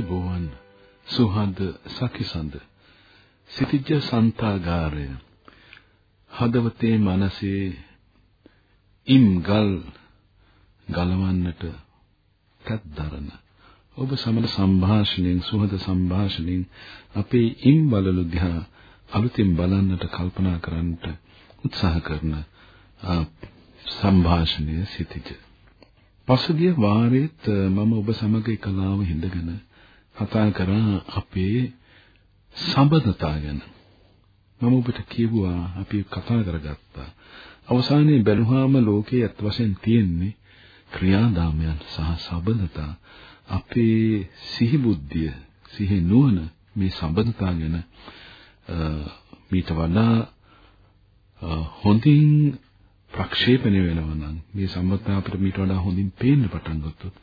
ආයිබෝවන් සුහද සකිසඳ සිටිජ සන්තාගාරය හදවතේ මනසේ ඉම් ගල් ගලවන්නට තත්දරන ඔබ සමග සංభాෂණයෙන් සුහද සංభాෂණයෙන් අපේ ඉම් බලලු දිහා අලුතින් බලන්නට කල්පනා කරන්නට උත්සාහ කරන සංభాෂණයේ සිටිජ පසුගිය වාරයේත් මම ඔබ සමග එකලාව හිඳගෙන කතා කරා අපේ සම්බන්ධතා ගැන මම ඔබට කියුවා අපි කතා කරගත්තා. අවසානයේ බැලුවාම ලෝකයේ අත් වශයෙන් තියෙන්නේ ක්‍රියාදාමයන් සහ සබඳතා අපේ සිහි බුද්ධිය සිහි නුවණ මේ සම්බන්ධතා ගැන මීට වඩා හොඳින් ප්‍රක්ෂේපණය වෙනවා නම් මේ සම්බන්ධතා අපිට මීට වඩා හොඳින් පේන්න පටන් ගත්තොත්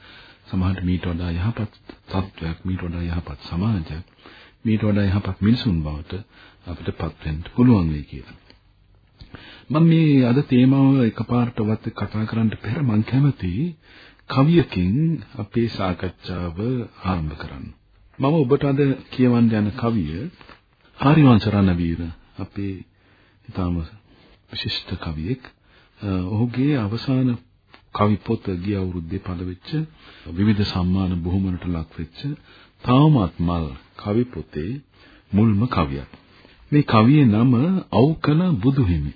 සමහරට මීට වඩා යහපත් තත්වයක් මීට වඩා යහපත් සමාජයක් මීට වඩා යහපත් මිනිසුන් බවට අපිටපත් වෙන්න පුළුවන් වෙයි කියලා. මම මේ අද තේමාව එකපාරට වත් කතා කරන්න පෙර මම කැමති කවියකින් අපේ සාකච්ඡාව ආරම්භ කරන්න. මම ඔබට අද කියවන්න යන කවිය හරිවංශ රණවීර අපේ ඊටම විශිෂ්ට කවියෙක්. ඔහුගේ අවසාන කවි පොත ගිය අවුරුද්දේ පළ වෙච්ච විවිධ සම්මාන බොහොමකට ලක් වෙච්ච තාමත් මල් කවි පොතේ මුල්ම කවියක්. මේ කවියේ නම අවකන බුදුහිමි.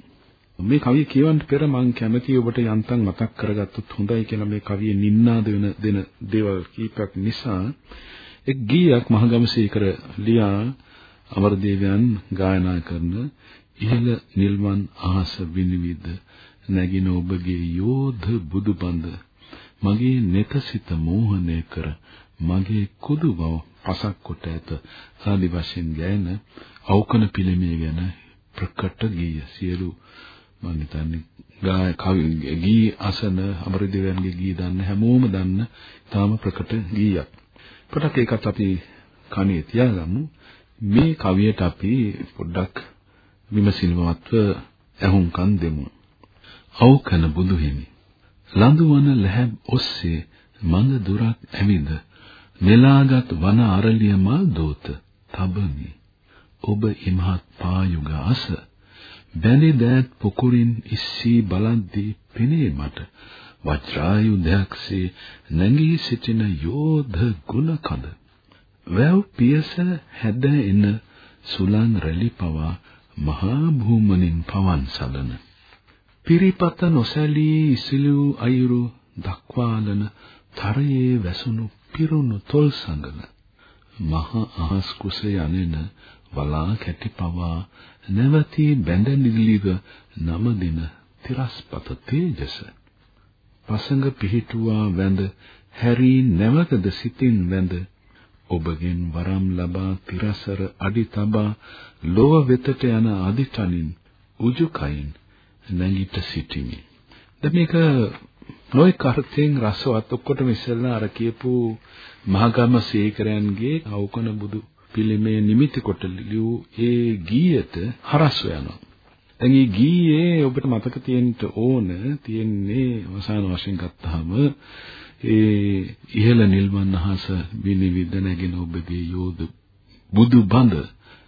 මේ කවිය කියවන්න පෙර මම කැමතියි ඔබට යන්තම් මතක් කරගත්තොත් හොඳයි කියලා මේ කවියේ නින්නාද වෙන දෙන දේවල් කීපයක් නිසා එක් ගීයක් මහගමසේකර ලියා අමරදේවයන් ගායනා කරන ඉහළ නිල්වන් අහස විනිවිද නැගින ඔබගේ යෝධ බුදුබඳ මගේ netසිත මෝහණය කර මගේ කුදු බව පසක් කොට ඇත ආදි වශයෙන් ගැයෙන අවකන පිළිමය ගැන ප්‍රකට ගීය සියලු මම හිතන්නේ ගාය කවි ගී අසන අමරදේවයන්ගේ ගී දන්න හැමෝම දන්න තාම ප්‍රකට ගීයක්. පොඩක් ඒකත් අපි කණේ තියාගමු. මේ කවියට අපි පොඩ්ඩක් විමසිලිමත්ව ඇහුම්කන් දෙමු. අවකන බුදුහිමි. ලඳුවන ලැහැබ් ඔස්සේ මඟ දුරක් ඇවිද නෙලාගත් වන අරලිය මල් දෝත තබමි. ඔබ ඉමහත් පායුග අස බැලි දෑත් පුකුරින් ඉස්සී බලද්දී පෙනේ මට වජ්‍රායුධයක්සේ නැගී සිටින යෝධ ගුණ කඳ. වැව් පියස හැද එන සුලං රැලි පවා මහා භූමනින් පවන් සලන. පිරිපත නොසැලී ඉසිලු අයුරු දක්වාලන තරයේ වැසුණු පිරුණු තොල් සංගල මහ අහස් කුස යනෙන වලා කැටි පවා නැවතී බැඳ නිලිව නම දින තිරස්පත තේජස. පසඟ පිහිටුවා වැඳ හැරි නැවතද සිතින් වැඳ. ඔබගෙන් වරම් ලබා තිරසර අඩි තබා ලොව වෙතට යන අදිටනින් උජුකයින් නැගිට සිටිමි. දැන් මේක නොයි කාර්තෙන් රසවත් ඔක්කොටම ඉස්සෙල්ලා අර කියපු මහගම සීකරයන්ගේ අවකන බුදු පිළිමේ නිමිති කොට ලියූ ඒ ගීයට හරස් වෙනවා. දැන් මේ ගීයේ ඔබට මතක තියෙන්න ඕන තියෙන්නේ අවසාන වශයෙන් ගත්තාම ඒ ඉහළ නිල්වන් අහස විනිවිද නැගෙන ඔබගේ යෝධ බුදු බඳ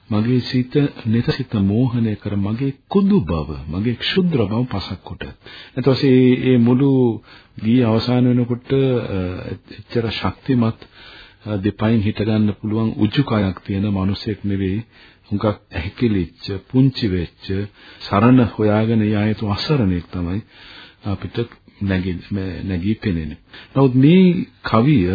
මගේ සිත නිතසිත මෝහණය කර මගේ කුදු බව මගේ ක්ෂුද්‍ර බව පසක් කොට. එතකොට මේ මුළු ගී අවසාන වෙනකොට එච්චර ශක්තිමත් දෙපයින් හිට ගන්න පුළුවන් උජුකයක් තියෙන මිනිසෙක් නෙවෙයි හුඟක් ඇහිකිලිච්ච පුංචි වෙච්ච සරණ හොයාගෙන යායතු අසරණෙක් තමයි අපිට නැගී නැගී පෙනෙන්නේ. නමුත් මේ කවිය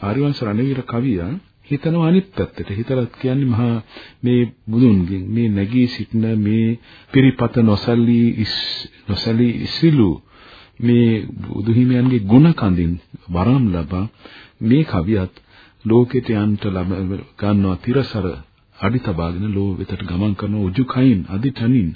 ආරිවංශ රණවීර කවිය හිතනවා අනිත් පැත්තට. හිතලා කියන්නේ මහා මේ බුදුන්ගෙන් මේ නැගී සිටින මේ පිරිපත නොසලී නොසලී ඉසිලු මේ බුදුහිමියන්ගේ ගුණ කඳින් වරම් ලබා මේ කවියත් ලෝකෙට යන්ට ලබ ගන්නවා තිරසර අඩි තබාගෙන ලෝ වෙතට ගමන් කරන උජුකයින් අදිටනින්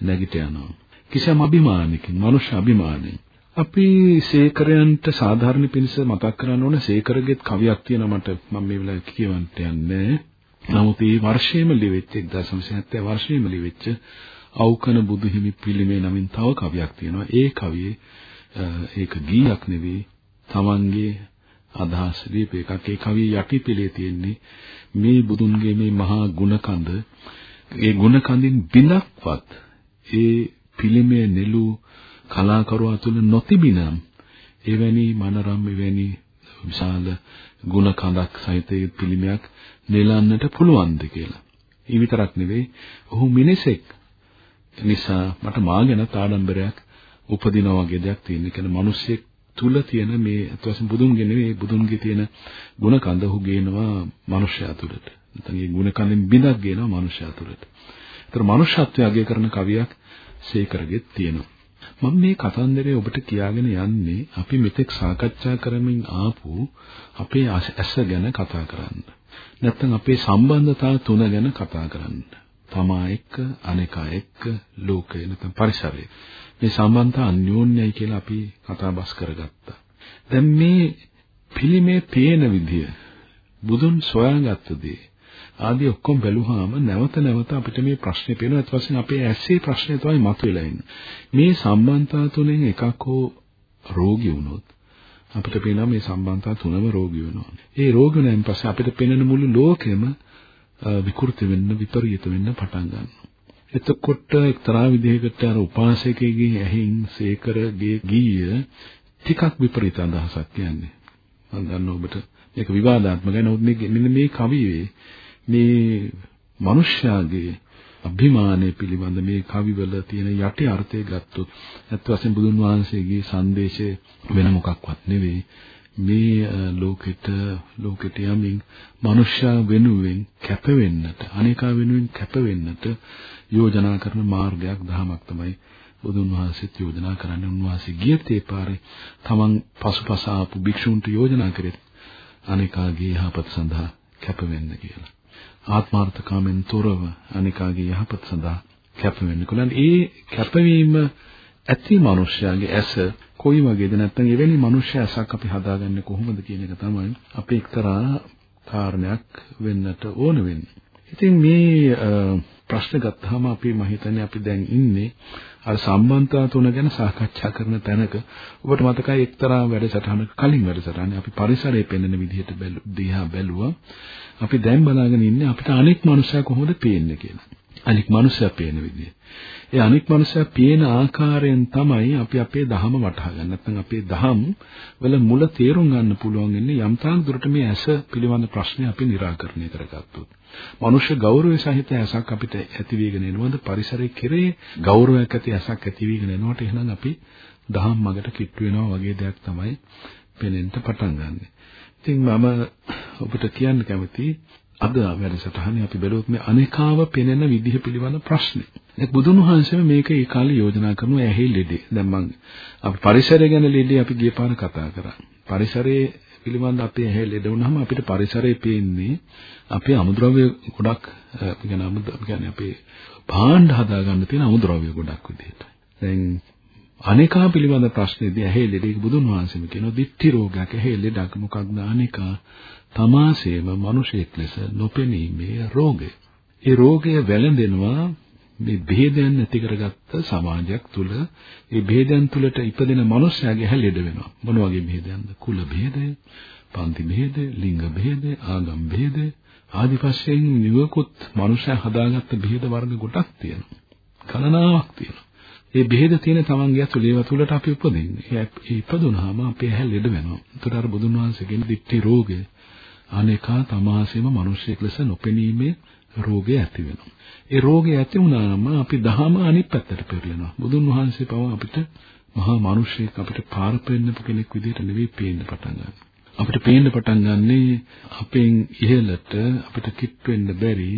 නැගිට යනවා කිසියම් අභිමානකින් මනුෂ්‍ය අභිමානයෙන් අපි සේකරයන්ට සාධාරණ පිණිස මතක් කරන්න ඕන සේකරගෙත් කවියක් තියෙනවා මට. මම මේ වෙලාවේ කියවන්න යන්නේ නමුත් මේ වර්ෂයේම ලිවෙච්ච 1970 වර්ෂයේම ලිවෙච්ච අවකන බුදුහිමි පිළිමේ නමින් තව කවියක් තියෙනවා. ඒ කවියේ ඒක ගීයක් නෙවෙයි තමන්ගේ අදහස් දීප එකක්. ඒ කවිය යටිපෙළේ තියෙන්නේ මේ බුදුන්ගේ මේ මහා ගුණකඳ. ඒ ගුණකඳින් බිඳක්වත් ඒ පිළිමේ නෙළු කලාකරුවා තුළ නොතිබිනම් එවැනි මනරම් එවැනි විශාල ගුණකඳක් සහිත පිළිමයක් නෙලන්නට පුළුවන්ද කියලා. ඒ විතරක් නෙවෙයි ඔහු මිනිසෙක් නිසා මට මාගෙන ආඩම්බරයක් උපදිනා වගේ දෙයක් තියෙන. ඒ කියන්නේ මිනිස්සෙක් තුල තියෙන මේ අත්වශයෙන් බුදුන්ගේ නෙවෙයි බුදුන්ගේ තියෙන ගුණ කඳ ඔහු ගේනවා මනුෂ්‍යයා තුළට. නැත්නම් මේ ගුණ කඳෙන් බිඳක් ගේනවා මනුෂ්‍යයා තුළට. ඒතර මනුෂ්‍යත්වය අගය කරන කවියක් සේකරගෙත් තියෙනවා. මම මේ කතන්දරේ ඔබට කියාගෙන යන්නේ අපි මෙතෙක් සාකච්ඡා කරමින් ආපු අපේ ඇස ගැන කතා කරන්න. නැත්නම් අපේ සම්බන්ධතා තුන ගැන කතා කරන්න. තමා එක්ක, අනේකා එක්ක, ලෝකය නැත්නම් පරිසරය. මේ සම්බන්ධතා අන්‍යෝන්‍යයි කියලා අපි කතා බස් කරගත්තා. දැන් මේ පිළිමේ පේන විදිය බුදුන් සොයාගත්ත දේ ආදී ඔක්කොම බැලුවාම නැවත නැවත අපිට මේ ප්‍රශ්නේ පේනවා ඊට පස්සේ අපේ ඇස්සේ ප්‍රශ්නේ තමයි මතුවෙලා ඉන්නේ. මේ සම්බන්ධතා තුනෙන් එකක් හෝ රෝගී වුණොත් අපිට පේනවා මේ සම්බන්ධතා තුනම රෝගී වෙනවා. ඒ රෝගී වෙනන් පස්සේ අපිට පේන මුළු ලෝකෙම විකෘති වෙන්න විපරීත වෙන්න පටන් ගන්නවා. එතකොට එක්තරා විදිහකට අර උපාසකයෙක්ගේ ඇහින් සේකරගේ ගීය ටිකක් විපරීත අදහසක් කියන්නේ. මම දන්නවා ඔබට මේක විවාදාත්මකයි. නමුත් මේ මෙන්න මේ කවියේ මේ මිනිස්යාගේ අභිමානය පිළිබඳ මේ කවිවල තියෙන යටි අර්ථය ගත්තොත් ඇත්ත වශයෙන් බුදුන් වහන්සේගේ සංදේශය වෙන මොකක්වත් නෙවෙයි. මේ ලෝකෙට ලෝකෙට යමින් මනුෂ්‍යයා වෙනුවෙන් කැප වෙන්නට අනේකා වෙනුවෙන් කැප වෙන්නට යෝජනා කරන මාර්ගයක් දහමක් තමයි බුදුන් වහන්සේත් යෝජනා කරන්නේ. උන්වහන්සේ ගියත් ඒ පාරේ තමන් පසුපස ආපු භික්ෂුන්ට යෝජනා කරේ අනේකාගේ යහපත සඳහා කැප වෙන්න කියලා. ආත්මార్థකාමෙන් තොරව අනිකාගේ යහපත සඳහා කැප වෙන්න කොලන් ඒ කැපවීම ඇති මිනිස්යාගේ ඇස කොයි වගේද නැත්නම් එවැනි මිනිස්යා ඇසක් අපි හදාගන්නේ කොහොමද කියන එක තමයි අපි එක්තරා කාරණයක් වෙන්නට ඕන වෙන්නේ. ඉතින් මේ ප්‍රශ්න ගත්තාම අපි මම හිතන්නේ අපි දැන් ඉන්නේ අර සම්බන්ධතා තුන ගැන සාකච්ඡා කරන තැනක ඔබට මතකයි එක්තරා වැඩසටහනක කලින් වැඩසටහනේ අපි පරිසරයේ පෙන්වන විදිහට දිහා බැලුවා අපි දැන් බලාගෙන ඉන්නේ අපිට අනෙක් මනුස්සයා කොහොමද පේන්නේ කියලා අනික් මනුස්සයා පේන විදිය. ඒ අනික් මනුස්සයා පේන ආකාරයෙන් තමයි අපි අපේ දහම වටහා ගන්න. නැත්නම් අපේ දහම් වල මුල තේරුම් ගන්න පුළුවන් ඉන්නේ යම් තාක් දුරට මේ ඇස පිළිබඳ ප්‍රශ්නේ අපි निराකරණය කරගත්තොත්. මනුෂ්‍ය ගෞරවය සහිත ඇසක් අපිට ඇති වෙගෙන එනවද පරිසරයේ කෙරේ ගෞරවයක් ඇති ඇසක් ඇති වෙගෙන එනකොට එහෙනම් අපි දහම් මගට කිට්ටු වෙනවා වගේ දෙයක් තමයි පෙනෙන්න පටන් ගන්න. ඉතින් මම ඔබට කියන්න කැමතියි අද වැඩසටහනේ අපි බැලුවොත් මේ අනේකාව පෙනෙන විදිහ පිළිබඳ ප්‍රශ්නේ. ඒ බුදුන් වහන්සේම මේක ඒ කාලේ යෝජනා කරනු ඇහි ලෙඩේ. දැන් මම අපි පරිසරය ගැන ලෙඩේ අපි ගිය පාර කතා කරා. පරිසරයේ පිළිබඳ අපේ ඇහැ ලෙඩ වුණාම අපිට පරිසරයේ පේන්නේ අපේ අමුද්‍රව්‍ය ගොඩක් කියන්නේ අමුද්‍ර කියන්නේ අපේ භාණ්ඩ හදාගන්න තියෙන අමුද්‍රව්‍ය ගොඩක් විදිහට. දැන් අනේකා පිළිබඳ ප්‍රශ්නේදී ඇහි ලෙඩේ බුදුන් වහන්සේම කියනවා දිට්ඨි රෝගයක් ඇහි ලෙඩක් මොකක්ද අනේකා තමාසේම මිනිසෙක් ලෙස නොපෙනීමේ රෝගය. ඒ රෝගය වැළඳෙනවා මේ ભેදයන් ඇති කරගත්ත සමාජයක් තුල ඒ ભેදයන් තුලට ඉපදෙන මනුස්සයාගේ හැලෙඩ වෙනවා. මොන වගේ ભેදයන්ද කුල ભેදය පන්ති ભેදය ලිංග ભેදය ආගම් ભේදය ආදි වශයෙන් නිවකුත් මනුස්සයා හදාගත්ත ભેද වර්ග කොටක් තියෙනවා. ගණනාවක් තියෙනවා. ඒ ભેද තියෙන තමන්ගේ ඇතුළේ වතුලට අපි උපදින්නේ. ඒ ඉපදුනහම අපේ හැලෙඩ වෙනවා. ඒකට අර බුදුන් වහන්සේගෙන් දික්ටි රෝගය. අනේකා තමාසෙම මිනිසෙක් ලෙස නොපෙනීමේ රෝගය ඇති වෙනවා. ඒ රෝගය ඇති වුණාම අපි දහම අනිත් පැත්තට පෙරලෙනවා. බුදුන් වහන්සේ පව අපිට මහා මිනිසෙක් අපිට පාර පෙන්නපු කෙනෙක් විදිහට නෙවෙයි පේන්න පටන් ගන්න. අපිට පේන්න පටන් ගන්නේ අපෙන් ඉහළට අපිට කිට් වෙන්න බැරි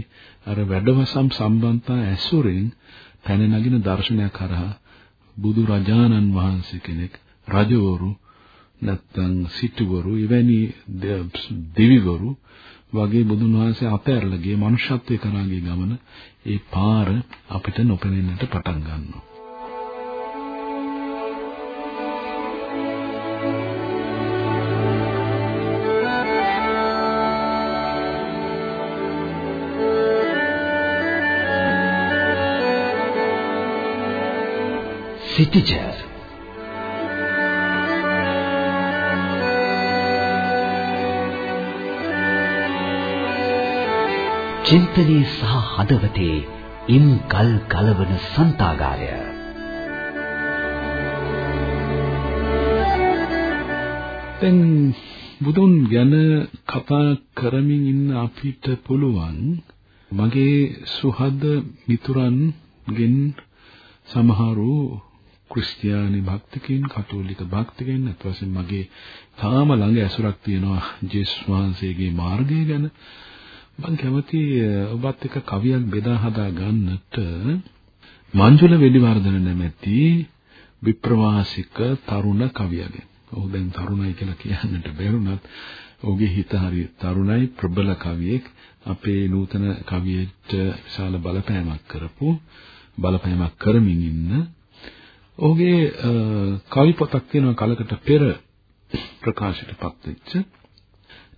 අර වැඩවසම් සම්බන්ධතා ඇසුරෙන් පැන නගින දර්ශනයක් කරා බුදු රජාණන් වහන්සේ කෙනෙක් රජවරු නැත්නම් සිටුවරු එවැනි දෙවිවරු වගේ බුදුන් වහන්සේ අපැරලා ගිය මනුෂ්‍යත්වයේ කරාගේ ගමන ඒ පාර අපිට නොපෙනෙන්නට පටන් ගන්නවා. සිටිජර් චින්තනයේ සහ හදවතේ ඉම් ගල් ගලවන සන්තාගාරය. දැන් බුදුන් ගැන කතා කරමින් ඉන්න අපිට පුළුවන් මගේ සුහද මිතුරන්ගෙන් සමහරු ක්‍රිස්තියානි භක්තිකයින් කතෝලික භක්තිකයින් අත්වශයෙන් මගේ තාම ළඟ ඇසුරක් තියෙනවා ජේසුස් වහන්සේගේ මාර්ගය ගැන. මම කැමති ඔබත් එක්ක කවියක් බෙදා හදා ගන්නට මංජුල වෙඩිවර්ධන නැමැති විප්‍රවාසික තරුණ කවියගෙන්. ඔහු දැන් තරුණයි කියලා කියන්නට බැරුණත් ඔහුගේ හිත හරි තරුණයි ප්‍රබල කවියෙක් අපේ නූතන කවියට විශාල බලපෑමක් කරපු බලපෑමක් කරමින් ඉන්න ඔහුගේ කවි පොතක් තියෙනවා කලකට පෙර ප්‍රකාශයටපත් වෙච්ච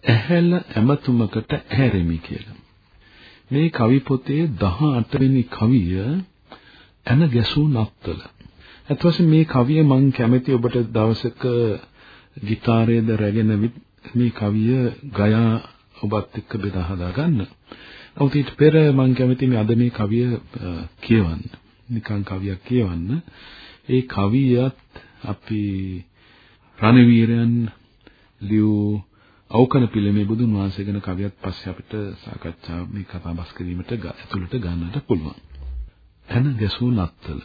ඇහැල ඇමතුමකට ඇහැරෙමි කියලා. මේ කවි පොතේ 18 වෙනි කවිය ඇන ගැසූ නත්තල. අත්වශයෙන් මේ කවිය මම කැමති ඔබට දවසක ගිටාරයේද රැගෙන මේ කවිය ගයා ඔබත් එක්ක බෙදා හදා ගන්න. නමුත් ඊට පෙර මම කැමති මේ අද මේ කවිය කියවන්න. නිකං කවියක් කියවන්න. ඒ කවියත් අපි රණවීරයන් ලියූ අවකන පිළිමේ බුදුන් වහන්සේ ගැන කවියක් පස්සේ අපිට සාකච්ඡා මේ කතා බස් කිරීමට ඇතුළට ගන්නට පුළුවන්. ඇන ගැසූ නත්තල.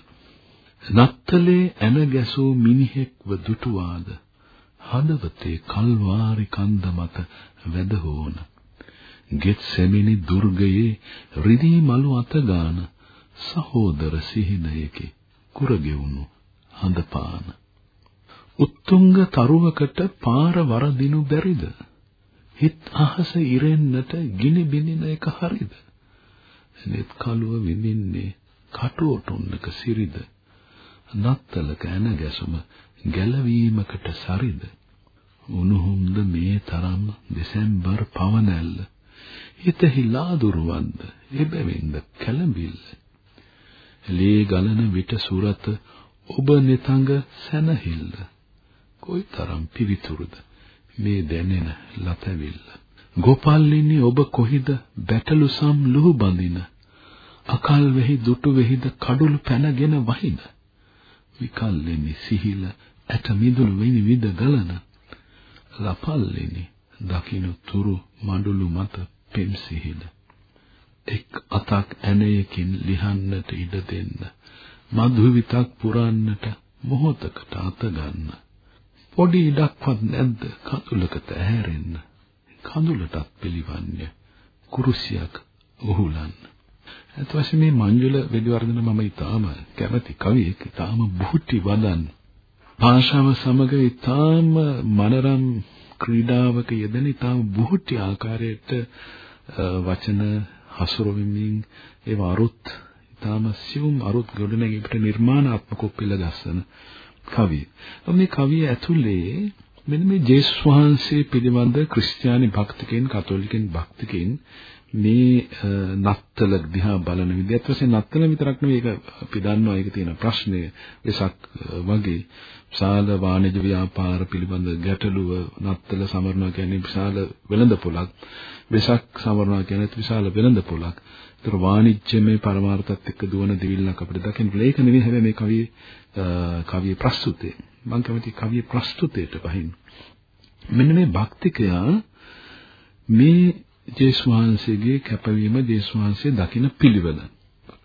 නත්තලේ ඇන ගැසූ මිනිහෙක්ව දුටුවාද හදවතේ කල්වාරි කන්ද මත වැදහෝන. ගෙත් සෙමිනි දුර්ගයේ රිදී මලු අත ගාන සහෝදර සිහිනයකේ කුරගෙවුණු හඳපාන. උත්තුංග තරුවකට පාර වරදිනු බැරිද? හිත අහස ඉරෙන්නට ගිනි බිනින එක හරිද? නෙත් කලුව විඳින්නේ කටුවටුන්නක සිරිද? නත්තලක ඇන ගැසුම ගැලවීමකට සරිද? උණුහුම්ද මේ තරම් දෙසැම්බර් පවනැල්ල හිතෙහි ලාදුරුවන්ද එබැවින්ද කැළඹිල්ල ලේ ගලන විට සුරත ඔබ නිතංග සැනහිල්ල කොයිතරම් පිවිතුරුද මේ දැනෙන ලතැවිල්ල. ගෝපල්ලිනි ඔබ කොහිද බැටළු සම් ලුහු බඳින? අකල් වෙහි දුටු වෙහිද කඩුළු පැනගෙන වහින? විකල්ලිනි සිහිල ඇට මිදුළු වෙනි විද ගලන? ලපල්ලිනි දකින්න තුරු මඩුළු මත පෙම් සිහිල. එක් අතක් ඇණයකින් ලිහන්නට ඉඩ දෙන්න. මధు විතක් පුරන්නට මොහොතකට අත ගන්න. පොඩි ඉඩක්වත් නැද්ද? කඳුලකට ඇහැරෙන්න. කඳුලටත් පිළිවන්නේ. කුරුසියක් උහුලන්න එතවසේ මේ මංජුල වෙදිවර්ධන මම ඊටාම කැමති කවියෙක් ඊටාම බුහුටි වදන්. භාෂාව සමග ඊටාම මනරම් ක්‍රීඩාවක යෙදෙන ඊටාම බුහුටි ආකාරයට වචන හසුරුවමින් ඒව අරුත් ඊටාම සියුම් අරුත් ගොඩනැගීමට නිර්මාණාත්මකව පිළගස්සන කවිය. මේ කවිය ඇතුලේ මෙන්න මේ ජේසුස් වහන්සේ පිළිබඳ ක්‍රිස්තියානි භක්තිකයන් කතෝලිකයන් භක්තිකයන් මේ නත්තල දිහා බලන විදිහත් වශයෙන් නත්තල විතරක් නෙවෙයි ඒක අපි දන්නවා. ඒක තියෙන ප්‍රශ්නය වෙසක් වගේ. විශාල වාණිජ ව්‍යාපාර පිළිබඳ ගැටලුව නත්තල සමරනවා කියන්නේ විශාල වෙළඳපොළක්. වෙසක් සමරනවා කියන්නේ විශාල වෙළඳපොළක්. ඒතර වාණිජ්‍යමය පරමාර්ථات එක්ක දුවන දිවිල්ලක් අපිට දකින්න ඒක නෙවෙයි හැබැයි මේ කවියේ කවියේ ප්‍රස්තුතය මම කැමති කවියේ ප්‍රස්තුතයට වහින්න මෙන්න මේ භක්තිකයා මේ ජේසුස් වහන්සේගේ කැපවීම ජේසුස් වහන්සේ දකින පිළිවෙල.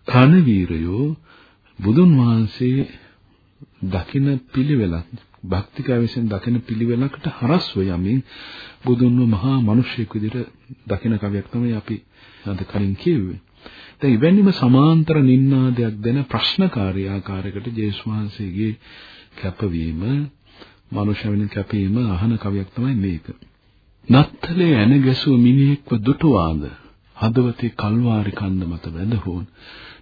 රණවීරයෝ බුදුන් වහන්සේ දකින පිළිවෙලක් භක්තිකය විසින් දකින පිළිවෙලකට හරස්ව යමින් බුදුන්ව මහා මිනිසෙක් විදිහට දකින කවියක් තමයි අපි අද කලින් කිව්වේ. දැන් ඉවැන්නේම සමාන්තර නින්නාදයක් දෙන ප්‍රශ්නකාරී ආකාරයකට ජේසුස් වහන්සේගේ කැපවීම මනුෂ්‍ය වෙන කැපීම අහන කවියක් තමයි මේක. නත්තලේ ඇන ගැසුව මිනිහෙක්ව දුටුවාද හදවතේ කල්වාරි කන්ද මත වැඳහුන්.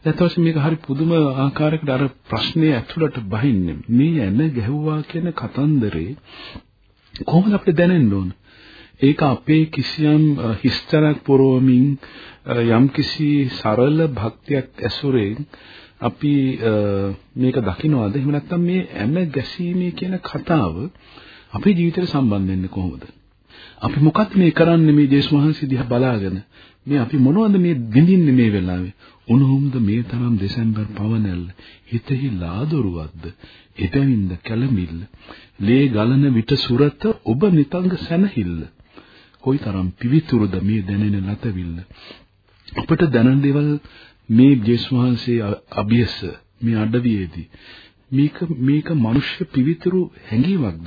එතකොට මේක හරි පුදුම ආකාරයකට අර ප්‍රශ්නේ ඇතුළට බහින්නේ. මේ ඇන ගැහුවා කියන කතන්දරේ කොහොමද අපිට දැනෙන්න ඕන? ඒක අපේ කිසියම් හිස්තරක් පුරවමින් යම් කිසි සරල භක්තියක් ඇසුරෙන් අපි මේක දකින්නවාද එහෙම නැත්නම් මේ ඇම ගැසීමේ කියන කතාව අපේ ජීවිතේට සම්බන්ධ වෙන්නේ කොහොමද? අපි මොකක්ද මේ කරන්නේ මේ ජේසුස් වහන්සේ දිහා බලාගෙන? මේ අපි මොනවද මේ විඳින්නේ මේ වෙලාවේ? උණුහුම්ද මේ තරම් දෙසැම්බර් පවනැල්ල හිතෙහි ලාදොරුවක්ද එබැවින්ද කැළමිල්ල ලේ ගලන විට සුරත ඔබ නිතංග සැනහිල්ල? කොයිතරම් පිවිතුරුද මේ දැනෙන ලතවිල්ල අපට දැනන දේවල් මේ ජේසුස් වහන්සේ අභියස මේ අඩවියේදී. මේක මේක මිනිස්්‍ය පිවිතුරු හැඟීමක්ද?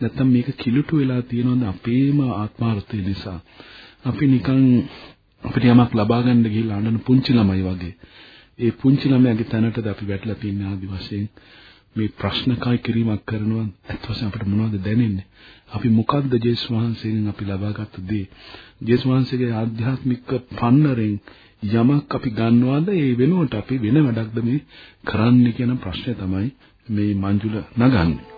නැත්නම් මේක කිලුටු වෙලා තියෙනවද අපේම ආත්මාර්ථය නිසා? අපි නිකන් අපිට යමක් ලබා ගන්න ගිහිල්ලා අඬන පුංචි ළමයි වගේ. ඒ පුංචි ළමයාගේ තැනටද අපි වැටලා තින්නේ ආදි වශයෙන් මේ ප්‍රශ්න කයි කිරීමක් කරනවා. ඇත්ත වශයෙන්ම අපිට මොනවද දැනෙන්නේ? අපි මොකද්ද ජේසුස් වහන්සේගෙන් අපි ලබාගත් දේ? ජේසුස් වහන්සේගේ ආධ්‍යාත්මික පන්නරෙන් යමක් අපි ගන්නවාද? ඒ වෙනුවට අපි වෙන වැඩක්ද මේ කරන්නේ කියන ප්‍රශ්නේ තමයි මේ මංජුල නගන්නේ.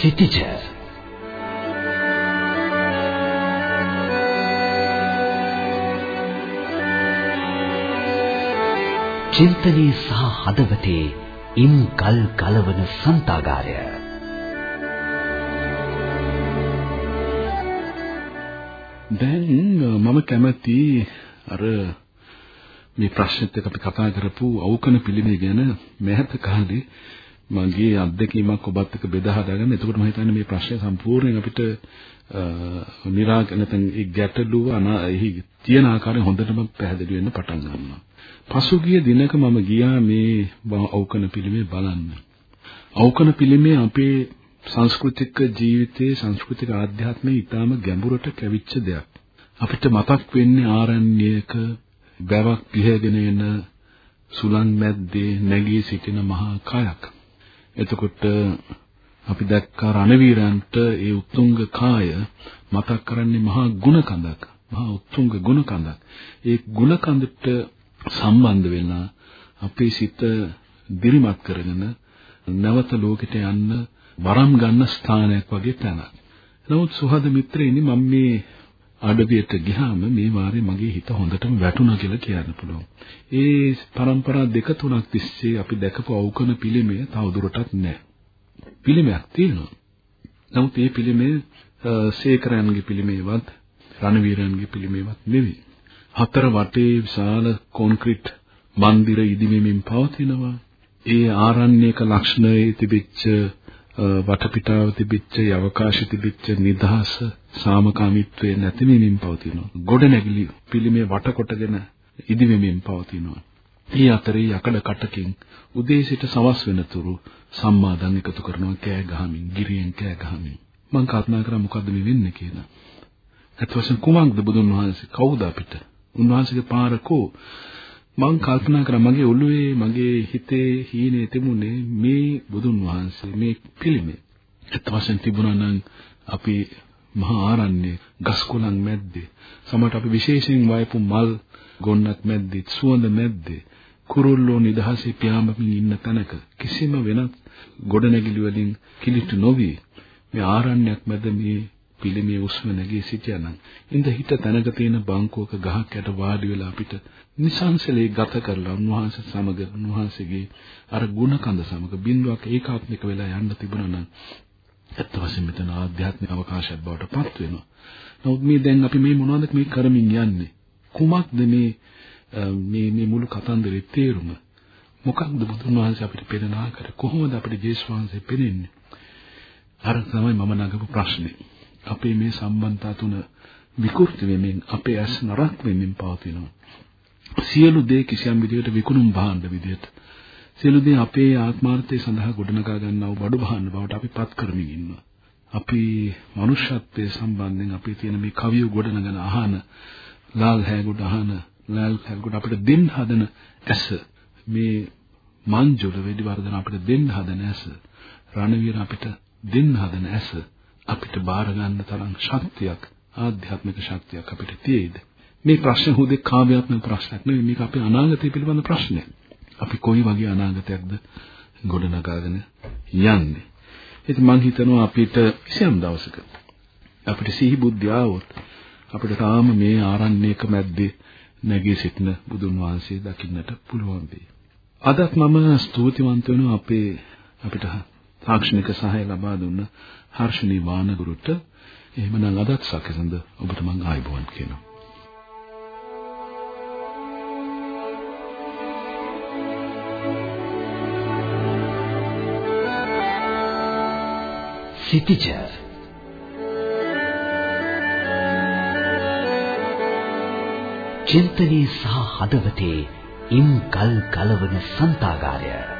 සිටිජර් චින්තනයේ සහ හදවතේ ඉම් ගල් ගලවන සන්තාගාරය. දැන් මම කැමති අර මේ ප්‍රශ්නෙත් එක්ක අපි කතා කරපු අවකන පිළිමේ ගැන මෑත කාලේ මගේ අත්දැකීමක් ඔබත් එක්ක බෙදා හදාගන්න. එතකොට මම හිතන්නේ මේ ප්‍රශ්නය සම්පූර්ණයෙන් අපිට නිරාක නැත්නම් ඒ ගැටලුව එහි තියෙන ආකාරය හොඳටම පැහැදිලි වෙන්න පටන් ගන්නවා. පසුගිය දිනක මම ගියා මේ අවකන පිළිමේ බලන්න. අවකන පිළිමේ අපේ සංස්කෘතික ජීවිතයේ සංස්කෘතික ආධ්‍යාත්මයේ ඊටාම ගැඹුරට කැවිච්ච දෙයක්. අපිට මතක් වෙන්නේ ආරණ්‍යයක බැවක් පිහගෙන එන සුලං මැද්දේ නැගී සිටින මහා කයක්. එතකොට අපි දැක්කා රණවීරයන්ට ඒ උත්තුංග කාය මතක් කරන්නේ මහා ගුණ කඳක්. මහා උත්තුංග ගුණ කඳක්. ඒ ගුණ කඳට සම්බන්ධ වෙලා අපේ සිත දිරිමත් කරගෙන නැවත ලෝකෙට යන්න වරම් ගන්න ස්ථානයක් වගේ තැනක්. නමුත් සුහද මිත්‍රයනි මම මේ අඩවියට ගියාම මේ වාරේ මගේ හිත හොඳටම වැටුණා කියලා කියන්න පුළුවන්. ඒ પરම්පරා දෙක තුනක් තිස්සේ අපි දැකපු අවකන පිළිමය තවදුරටත් නැහැ. පිළිමයක් තියෙනවා. නමුත් මේ පිළිමය සේකරයන්ගේ පිළිමේවත් රණවීරයන්ගේ පිළිමේවත් නෙවෙයි. හතර වටේ විශාල කොන්ක්‍රීට් මන්දිර ඉදිමෙමින් පවතිනවා. ඒ ආරණ්‍යක ලක්ෂණයේ තිබිච්ච වටපිටාව තිබිච්ච අවකාශ තිබිච්ච නිදහස සාමකාමීත්වයේ නැතිවෙමින් පවතිනවා. ගොඩනැගිලි පිළිමේ වට කොටගෙන ඉදිවෙමින් පවතිනවා. ඒ අතරේ යකඩ කටකින් උදේ සිට සවස් වෙනතුරු සම්මාදන් එකතු කරනවා කෑ ගහමින්, ගිරියෙන් කෑ ගහමින්. මං කල්පනා කරා මොකද්ද මේ වෙන්නේ කියලා. අත්වසන් කුමක්ද බුදුන් වහන්සේ කවුද අපිට? උන්වහන්සේගේ පාරකෝ මං කල්පනා කරා මගේ ඔළුවේ මගේ හිතේ හීනේ තිබුණේ මේ බුදුන් වහන්සේ මේ පිළිමේ. ඇත්ත වශයෙන් තිබුණා නම් අපි මහා ආරණ්‍ය ගස් කොළන් මැද්දේ සමහරට අපි විශේෂයෙන් වයපු මල් ගොන්නක් මැද්දේ සුවඳ මැද්දේ කුරුල්ලෝ නිදහසේ පියාඹමින් ඉන්න තැනක කිසිම වෙනත් ගොඩනැගිලි වලින් කිලිටු නොවි මේ ආරණ්‍යයක් මැද මේ පිළිමේ උස්ම නැගී සිටියානම් ඉඳ හිට තැනක තියෙන බංකුවක ගහක් යට වාඩි වෙලා අපිට නිසංසලේ ගත කරලා උන්වහන්සේ සමග උන්වහන්සේගේ අර ගුණ කඳ සමග බිඳුවක් ඒකාත්මික වෙලා යන්න තිබුණා නම් ඇත්ත වශයෙන්ම මෙතන ආධ්‍යාත්මික අවකාශයක් බවට පත් වෙනවා. නමුත් මේ දැන් අපි මේ මොනවද මේ කරමින් යන්නේ? කුමක්ද මේ මේ මේ මුළු කතන්දරේ තේරුම? මොකක්ද බුදුන් වහන්සේ අපිට පෙන්නන ආකාරය? කොහොමද අපිට ජේසුස් වහන්සේ පෙනෙන්නේ? අර තමයි මම නගපු ප්‍රශ්නේ. අපේ මේ සම්බන්ධතා තුන විකෘති වෙමින් අපේ ඇස් නරක් වෙමින් පවතිනවා. සියලු දේ කිසියම් විදිහකට විකුණුම් භාණ්ඩ විදිහට සියලු දේ අපේ ආත්මාර්ථය සඳහා ගොඩනගා ගන්නව බඩු බහන්න බවට අපි පත් කරමින් ඉන්නවා. අපි මනුෂ්‍යත්වයේ සම්බන්ධයෙන් අපි තියෙන මේ කවිය ගොඩනගන අහන ලාල් හැගුඩ අහන ලාල් හැගුඩ අපිට දෙන්න හදන ඇස මේ මංජුල වෙඩි වර්ධන අපිට දෙන්න හදන ඇස රණවීර අපිට දෙන්න හදන ඇස අපිට බාර ගන්න තරම් ශක්තියක් ආධ්‍යාත්මික ශක්තියක් අපිට තියෙයිද? මේ ප්‍රශ්න හුදේ කාව්‍යාත්මක ප්‍රශ්නයක් නෙවෙයි මේක අපේ අනාගතය පිළිබඳ ප්‍රශ්නයක්. අපි කොයි වගේ අනාගතයක්ද ගොඩනගාගෙන යන්නේ? ඉතින් මම හිතනවා අපිට කිසියම් දවසක අපිට සිහි බුද්ධිය આવොත් අපිට තාම මේ ආරණ්‍යක මැද්දේ නැගී සිටින බුදුන් වහන්සේ දකින්නට පුළුවන් වෙයි. අදත් මම ස්තුතිවන්ත වෙනවා අපේ අපිට තාක්ෂණික සහාය ලබා දුන්න හර්ෂණී වානගුරුට. එහෙමනම් අදත් සැකසඳ ඔබට මම ආයුබෝවන් කියනවා. සිටිජ චින්තනයේ සහ හදවතේ ඉම් කල් කලවන සන්තාගාරය